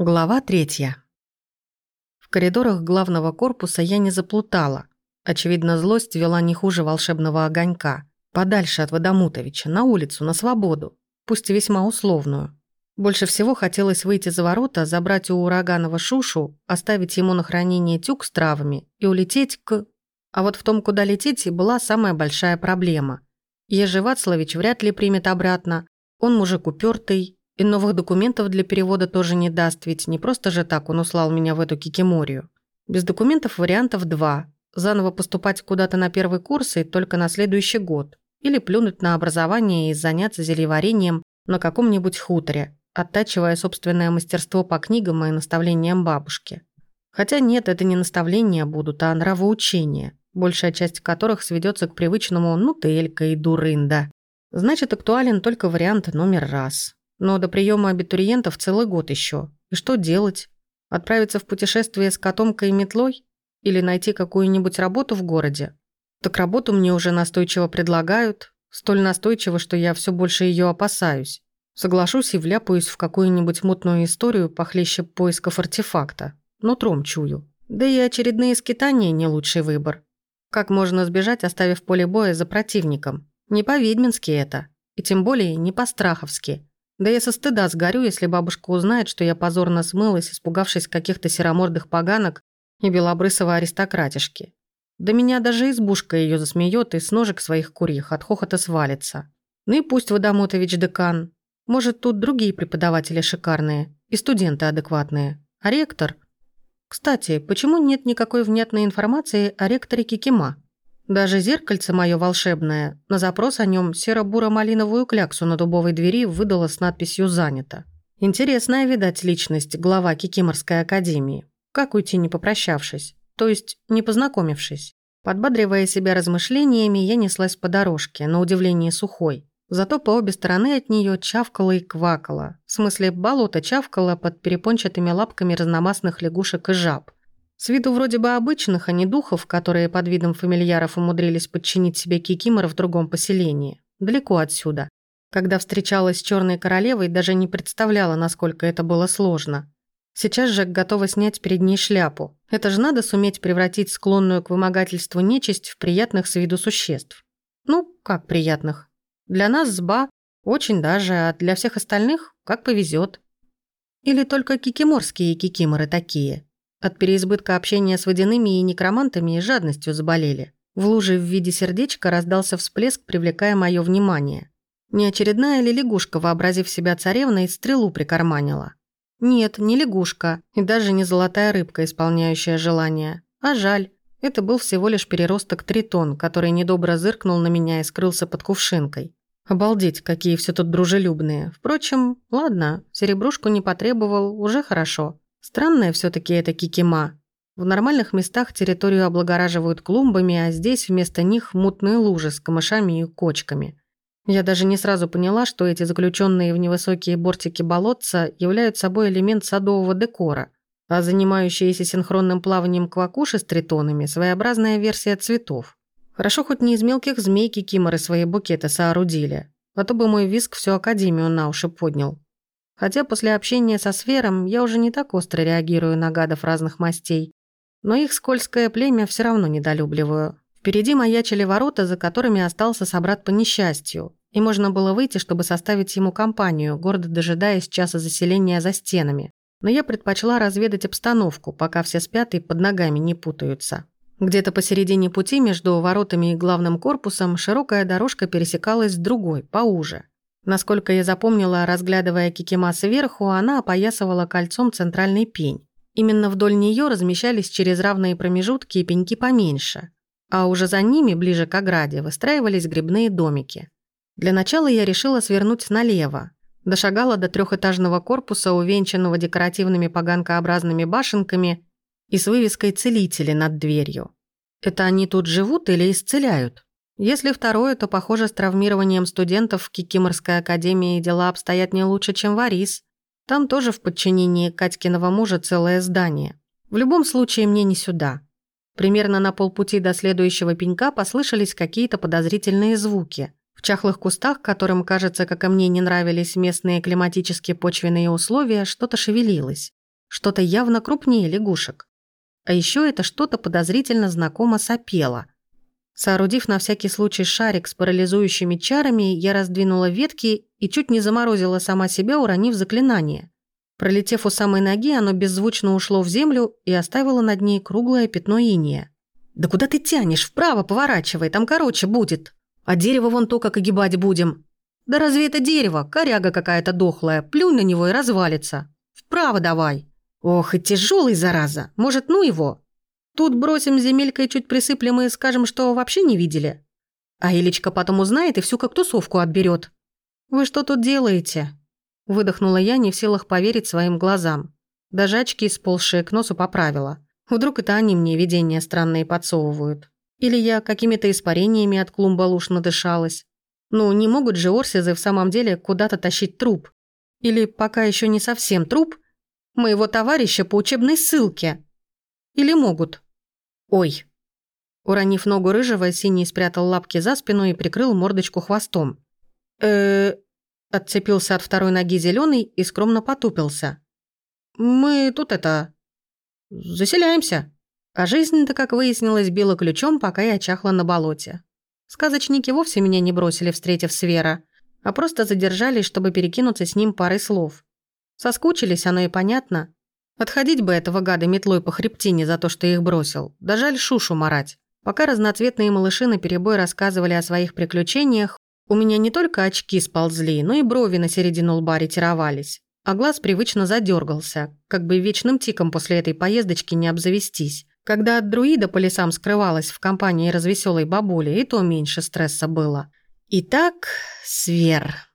Глава третья. В коридорах главного корпуса я не заплутала. Очевидно, злость вела не хуже волшебного огонька. Подальше от Водомутовича, на улицу, на свободу. Пусть и весьма условную. Больше всего хотелось выйти за ворота, забрать у Ураганова Шушу, оставить ему на хранение тюк с травами и улететь к... А вот в том, куда лететь, была самая большая проблема. Ежи Вацлавич вряд ли примет обратно. Он мужик упертый, и новых документов для перевода тоже не даст, ведь не просто же так он услал меня в эту кикиморию. Без документов вариантов два. Заново поступать куда-то на первый курс и только на следующий год. Или плюнуть на образование и заняться зельеварением на каком-нибудь хуторе, оттачивая собственное мастерство по книгам и наставлениям бабушки. Хотя нет, это не наставления будут, а нравоучения, большая часть которых сведется к привычному «ну ты, Элька и дурында». Значит, актуален только вариант номер раз. Но до приема абитуриентов целый год еще. И что делать? Отправиться в путешествие с котомкой и метлой? Или найти какую-нибудь работу в городе? Так работу мне уже настойчиво предлагают. Столь настойчиво, что я все больше ее опасаюсь. Соглашусь и вляпаюсь в какую-нибудь мутную историю похлеще поисков артефакта. Нутром чую. Да и очередные скитания не лучший выбор. Как можно сбежать, оставив поле боя за противником? Не по-ведьмински это. И тем более не по-страховски. Да я со стыда сгорю, если бабушка узнает, что я позорно смылась, испугавшись каких-то серомордых поганок и белобрысого аристократишки. Да меня даже избушка ее засмеет и с ножек своих курьих от хохота свалится. Ну и пусть Водомотович декан. Может, тут другие преподаватели шикарные и студенты адекватные. А ректор? Кстати, почему нет никакой внятной информации о ректоре Кикима? Даже зеркальце мое волшебное на запрос о нем серо-буро-малиновую кляксу на дубовой двери выдало с надписью «Занято». Интересная, видать, личность глава Кикиморской академии. Как уйти, не попрощавшись? То есть, не познакомившись? Подбадривая себя размышлениями, я неслась по дорожке, на удивление сухой. Зато по обе стороны от нее чавкало и квакало. В смысле, болото чавкало под перепончатыми лапками разномастных лягушек и жаб. С виду вроде бы обычных, а не духов, которые под видом фамильяров умудрились подчинить себе кикимора в другом поселении. Далеко отсюда. Когда встречалась с Черной Королевой, даже не представляла, насколько это было сложно. Сейчас же готова снять перед ней шляпу. Это же надо суметь превратить склонную к вымогательству нечисть в приятных с виду существ. Ну, как приятных. Для нас сба очень даже, а для всех остальных как повезет. Или только кикиморские кикиморы такие – от переизбытка общения с водяными и некромантами и жадностью заболели. В луже в виде сердечка раздался всплеск, привлекая мое внимание. Не очередная ли лягушка, вообразив себя царевной, стрелу прикарманила? Нет, не лягушка, и даже не золотая рыбка, исполняющая желание. А жаль, это был всего лишь переросток тритон, который недобро зыркнул на меня и скрылся под кувшинкой. Обалдеть, какие все тут дружелюбные. Впрочем, ладно, серебрушку не потребовал, уже хорошо. Странная все таки эта кикима. В нормальных местах территорию облагораживают клумбами, а здесь вместо них мутные лужи с камышами и кочками. Я даже не сразу поняла, что эти заключенные в невысокие бортики болотца являются собой элемент садового декора, а занимающиеся синхронным плаванием квакуши с тритонами – своеобразная версия цветов. Хорошо хоть не из мелких змей кикиморы свои букеты соорудили, а то бы мой виск всю академию на уши поднял. Хотя после общения со сфером я уже не так остро реагирую на гадов разных мастей, но их скользкое племя все равно недолюбливаю. Впереди маячили ворота, за которыми остался собрат по несчастью, и можно было выйти, чтобы составить ему компанию, гордо дожидаясь часа заселения за стенами. Но я предпочла разведать обстановку, пока все спят и под ногами не путаются. Где-то посередине пути между воротами и главным корпусом широкая дорожка пересекалась с другой, поуже. Насколько я запомнила, разглядывая Кикима сверху, она опоясывала кольцом центральный пень. Именно вдоль нее размещались через равные промежутки пеньки поменьше, а уже за ними, ближе к ограде, выстраивались грибные домики. Для начала я решила свернуть налево. Дошагала до трехэтажного корпуса, увенчанного декоративными поганкообразными башенками и с вывеской «Целители» над дверью. Это они тут живут или исцеляют? Если второе, то, похоже, с травмированием студентов в Кикиморской академии дела обстоят не лучше, чем в Арис. Там тоже в подчинении Катькиного мужа целое здание. В любом случае, мне не сюда. Примерно на полпути до следующего пенька послышались какие-то подозрительные звуки. В чахлых кустах, которым, кажется, как и мне, не нравились местные климатические почвенные условия, что-то шевелилось. Что-то явно крупнее лягушек. А еще это что-то подозрительно знакомо сопело. Соорудив на всякий случай шарик с парализующими чарами, я раздвинула ветки и чуть не заморозила сама себя, уронив заклинание. Пролетев у самой ноги, оно беззвучно ушло в землю и оставило над ней круглое пятно иния. «Да куда ты тянешь? Вправо поворачивай, там короче будет. А дерево вон то, как огибать будем». «Да разве это дерево? Коряга какая-то дохлая. Плюнь на него и развалится. Вправо давай». Ох, и тяжелый, зараза. Может, ну его? Тут бросим земелькой, чуть присыплем и скажем, что вообще не видели. А Илечка потом узнает и всю как тусовку отберет. Вы что тут делаете? Выдохнула я, не в силах поверить своим глазам. Даже очки, сползшие к носу, поправила. Вдруг это они мне видения странные подсовывают. Или я какими-то испарениями от клумба луж надышалась. Ну, не могут же Орсизы в самом деле куда-то тащить труп. Или пока еще не совсем труп – моего товарища по учебной ссылке. Или могут? Ой. Уронив ногу рыжего, Синий спрятал лапки за спину и прикрыл мордочку хвостом. э Отцепился от второй ноги зеленый и скромно потупился. «Мы тут это... заселяемся». А жизнь-то, как выяснилось, била ключом, пока я чахла на болоте. Сказочники вовсе меня не бросили, встретив Свера, а просто задержались, чтобы перекинуться с ним парой слов. Соскучились, оно и понятно. Отходить бы этого гада метлой по хребтине за то, что их бросил. Да жаль шушу марать. Пока разноцветные малыши наперебой рассказывали о своих приключениях, у меня не только очки сползли, но и брови на середину лба ретировались. А глаз привычно задергался, как бы вечным тиком после этой поездочки не обзавестись. Когда от друида по лесам скрывалась в компании развеселой бабули, и то меньше стресса было. Итак, свер.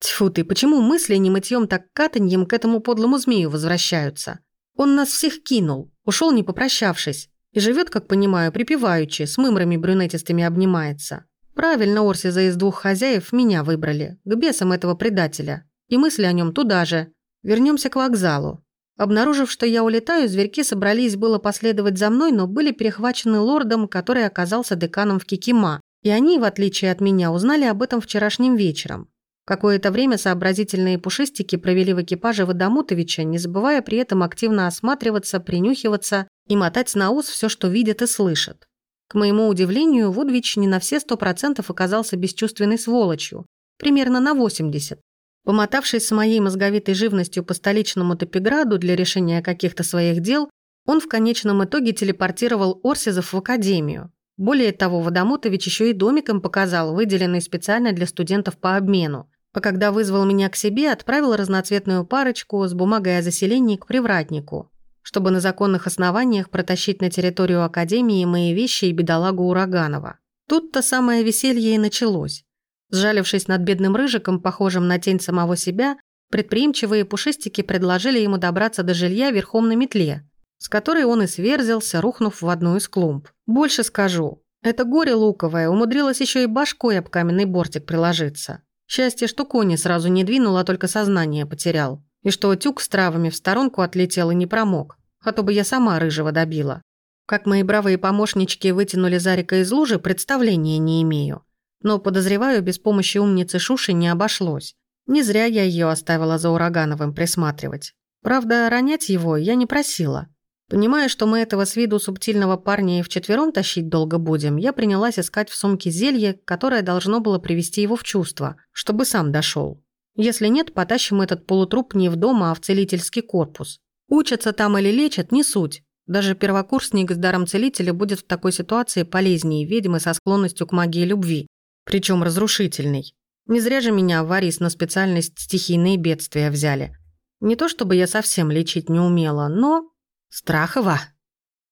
Тьфу ты, почему мысли не мытьем, так катаньем к этому подлому змею возвращаются? Он нас всех кинул, ушел не попрощавшись. И живет, как понимаю, припеваючи, с мымрами брюнетистыми обнимается. Правильно Орсиза из двух хозяев меня выбрали, к бесам этого предателя. И мысли о нем туда же. Вернемся к вокзалу. Обнаружив, что я улетаю, зверьки собрались было последовать за мной, но были перехвачены лордом, который оказался деканом в Кикима. И они, в отличие от меня, узнали об этом вчерашним вечером. Какое-то время сообразительные пушистики провели в экипаже Водомутовича, не забывая при этом активно осматриваться, принюхиваться и мотать на ус все, что видят и слышат. К моему удивлению, Вудвич не на все сто процентов оказался бесчувственной сволочью, примерно на 80. Помотавшись с моей мозговитой живностью по столичному Топиграду для решения каких-то своих дел, он в конечном итоге телепортировал Орсизов в академию. Более того, Водомутович еще и домиком показал, выделенный специально для студентов по обмену а когда вызвал меня к себе, отправил разноцветную парочку с бумагой о заселении к привратнику, чтобы на законных основаниях протащить на территорию Академии мои вещи и бедолагу Ураганова. Тут-то самое веселье и началось. Сжалившись над бедным рыжиком, похожим на тень самого себя, предприимчивые пушистики предложили ему добраться до жилья верхом на метле, с которой он и сверзился, рухнув в одну из клумб. Больше скажу. Это горе луковое умудрилось еще и башкой об каменный бортик приложиться. Счастье, что кони сразу не двинул, а только сознание потерял. И что тюк с травами в сторонку отлетел и не промок. А то бы я сама рыжего добила. Как мои бравые помощнички вытянули Зарика из лужи, представления не имею. Но, подозреваю, без помощи умницы Шуши не обошлось. Не зря я ее оставила за Урагановым присматривать. Правда, ронять его я не просила. Понимая, что мы этого с виду субтильного парня и вчетвером тащить долго будем, я принялась искать в сумке зелье, которое должно было привести его в чувство, чтобы сам дошел. Если нет, потащим этот полутруп не в дом, а в целительский корпус. Учатся там или лечат – не суть. Даже первокурсник с даром целителя будет в такой ситуации полезнее ведьмы со склонностью к магии любви, причем разрушительной. Не зря же меня в Арис на специальность стихийные бедствия взяли. Не то чтобы я совсем лечить не умела, но «Страхова!»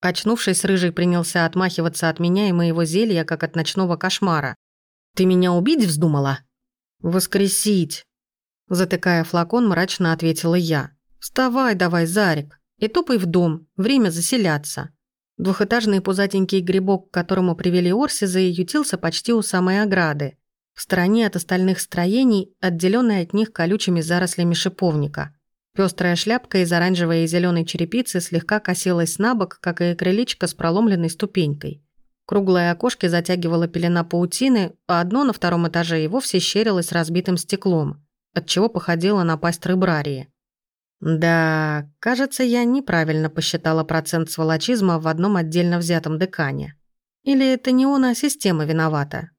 Очнувшись, Рыжий принялся отмахиваться от меня и моего зелья, как от ночного кошмара. «Ты меня убить вздумала?» «Воскресить!» Затыкая флакон, мрачно ответила я. «Вставай давай, Зарик, и топай в дом, время заселяться». Двухэтажный пузатенький грибок, к которому привели Орсиза, ютился почти у самой ограды, в стороне от остальных строений, отделенной от них колючими зарослями шиповника. Пестрая шляпка из оранжевой и зеленой черепицы слегка косилась на бок, как и крылечко с проломленной ступенькой. Круглое окошко затягивала пелена паутины, а одно на втором этаже и вовсе щерилось разбитым стеклом, отчего походило на пасть рыбрарии. Да, кажется, я неправильно посчитала процент сволочизма в одном отдельно взятом декане. Или это не он, а система виновата?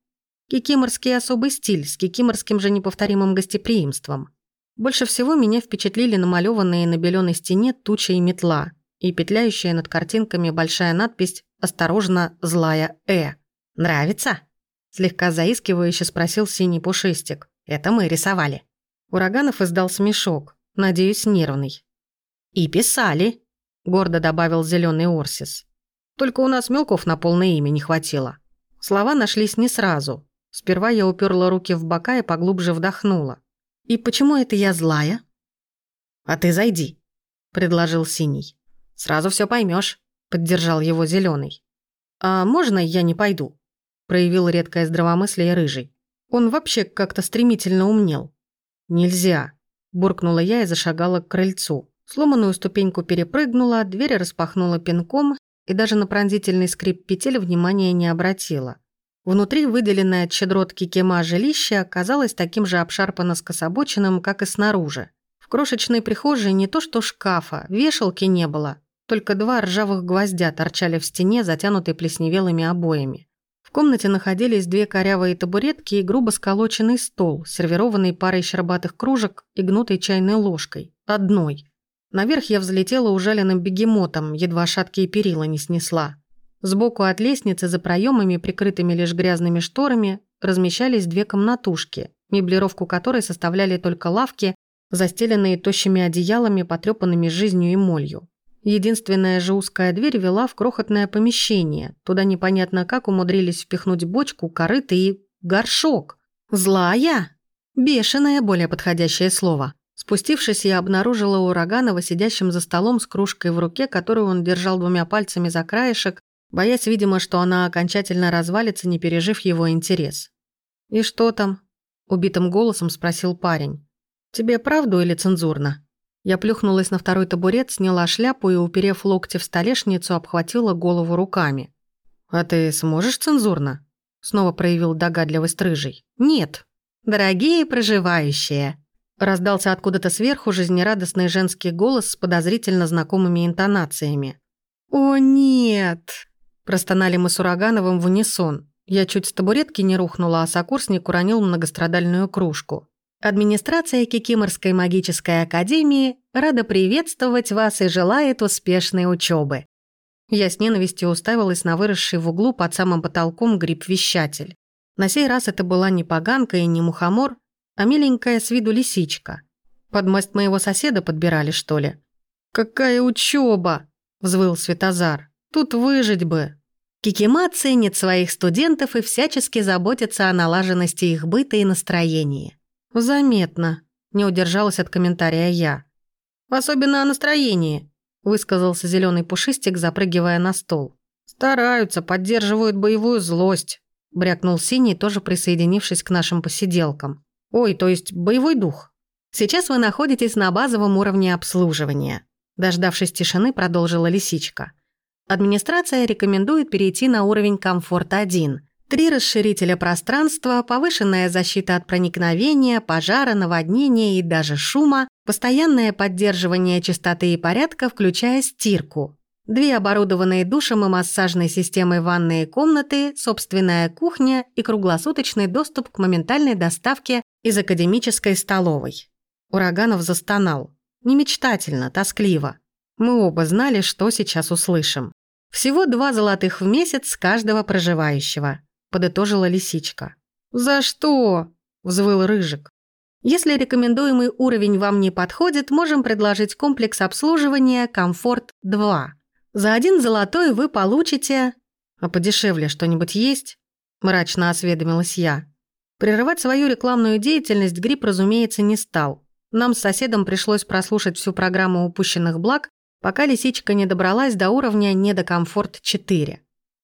Кикиморский особый стиль с кикиморским же неповторимым гостеприимством. Больше всего меня впечатлили намалеванные на беленой стене туча и метла и петляющая над картинками большая надпись «Осторожно, злая Э». «Нравится?» Слегка заискивающе спросил синий пушистик. «Это мы рисовали». Ураганов издал смешок, надеюсь, нервный. «И писали», — гордо добавил зеленый Орсис. «Только у нас мелков на полное имя не хватило». Слова нашлись не сразу. Сперва я уперла руки в бока и поглубже вдохнула. «И почему это я злая?» «А ты зайди», — предложил Синий. «Сразу все поймешь, поддержал его зеленый. «А можно я не пойду?» — проявил редкое здравомыслие рыжий. Он вообще как-то стремительно умнел. «Нельзя», – буркнула я и зашагала к крыльцу. Сломанную ступеньку перепрыгнула, дверь распахнула пинком и даже на пронзительный скрип петель внимания не обратила. Внутри выделенное от щедротки кема жилище оказалось таким же обшарпано-скособоченным, как и снаружи. В крошечной прихожей не то что шкафа, вешалки не было, только два ржавых гвоздя торчали в стене, затянутой плесневелыми обоями. В комнате находились две корявые табуретки и грубо сколоченный стол, сервированный парой щербатых кружек и гнутой чайной ложкой. Одной. Наверх я взлетела ужаленным бегемотом, едва шаткие перила не снесла. Сбоку от лестницы, за проемами, прикрытыми лишь грязными шторами, размещались две комнатушки, меблировку которой составляли только лавки, застеленные тощими одеялами, потрепанными жизнью и молью. Единственная же узкая дверь вела в крохотное помещение. Туда непонятно как умудрились впихнуть бочку, корыто и... горшок. «Злая?» Бешеное, более подходящее слово. Спустившись, я обнаружила Ураганова сидящим за столом с кружкой в руке, которую он держал двумя пальцами за краешек, боясь, видимо, что она окончательно развалится, не пережив его интерес. «И что там?» – убитым голосом спросил парень. «Тебе правду или цензурно?» Я плюхнулась на второй табурет, сняла шляпу и, уперев локти в столешницу, обхватила голову руками. «А ты сможешь цензурно?» Снова проявил догадливость рыжий. «Нет. Дорогие проживающие!» Раздался откуда-то сверху жизнерадостный женский голос с подозрительно знакомыми интонациями. «О, нет!» Простонали мы с Урагановым в унисон. Я чуть с табуретки не рухнула, а сокурсник уронил многострадальную кружку. Администрация Кикиморской магической академии рада приветствовать вас и желает успешной учебы. Я с ненавистью уставилась на выросший в углу под самым потолком гриб-вещатель. На сей раз это была не поганка и не мухомор, а миленькая с виду лисичка. Под мост моего соседа подбирали, что ли? «Какая учеба! взвыл Светозар. «Тут выжить бы!» Кикима ценит своих студентов и всячески заботится о налаженности их быта и настроения. «Заметно», – не удержалась от комментария я. «Особенно о настроении», – высказался зеленый пушистик, запрыгивая на стол. «Стараются, поддерживают боевую злость», – брякнул синий, тоже присоединившись к нашим посиделкам. «Ой, то есть боевой дух». «Сейчас вы находитесь на базовом уровне обслуживания», – дождавшись тишины, продолжила лисичка. «Администрация рекомендует перейти на уровень комфорт-1, Три расширителя пространства, повышенная защита от проникновения, пожара, наводнения и даже шума, постоянное поддерживание чистоты и порядка, включая стирку. Две оборудованные душем и массажной системой ванные комнаты, собственная кухня и круглосуточный доступ к моментальной доставке из академической столовой. Ураганов застонал. Немечтательно, тоскливо. Мы оба знали, что сейчас услышим. Всего два золотых в месяц с каждого проживающего. – подытожила лисичка. «За что?» – взвыл Рыжик. «Если рекомендуемый уровень вам не подходит, можем предложить комплекс обслуживания «Комфорт-2». За один золотой вы получите...» «А подешевле что-нибудь есть?» – мрачно осведомилась я. Прерывать свою рекламную деятельность Гриб, разумеется, не стал. Нам с соседом пришлось прослушать всю программу упущенных благ, пока лисичка не добралась до уровня «Недокомфорт-4».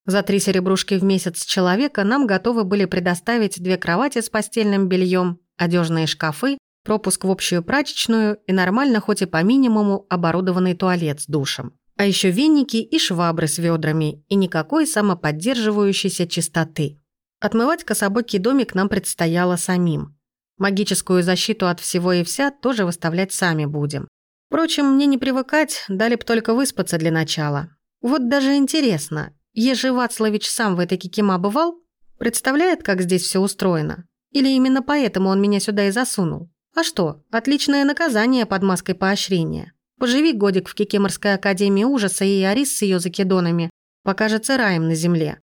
За три серебрушки в месяц человека нам готовы были предоставить две кровати с постельным бельем, одежные шкафы, пропуск в общую прачечную и нормально, хоть и по минимуму, оборудованный туалет с душем. А еще веники и швабры с ведрами, и никакой самоподдерживающейся чистоты. Отмывать кособокий домик нам предстояло самим. Магическую защиту от всего и вся тоже выставлять сами будем. Впрочем, мне не привыкать, дали б только выспаться для начала. Вот даже интересно, Ежи Вацлавич сам в этой кикима бывал? Представляет, как здесь все устроено? Или именно поэтому он меня сюда и засунул? А что, отличное наказание под маской поощрения. Поживи годик в Кикиморской академии ужаса, и Арис с ее закидонами покажется раем на земле.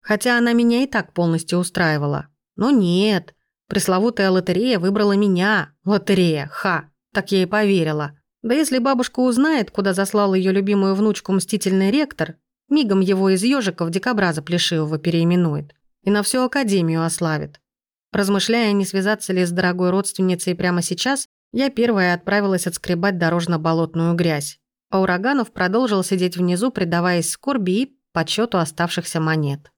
Хотя она меня и так полностью устраивала. Но нет, пресловутая лотерея выбрала меня. Лотерея, ха, так я и поверила. Да если бабушка узнает, куда заслал ее любимую внучку мстительный ректор, мигом его из ежика в дикобраза плешивого переименует и на всю академию ославит. Размышляя, не связаться ли с дорогой родственницей прямо сейчас, я первая отправилась отскребать дорожно-болотную грязь, а Ураганов продолжил сидеть внизу, предаваясь скорби и подсчету оставшихся монет.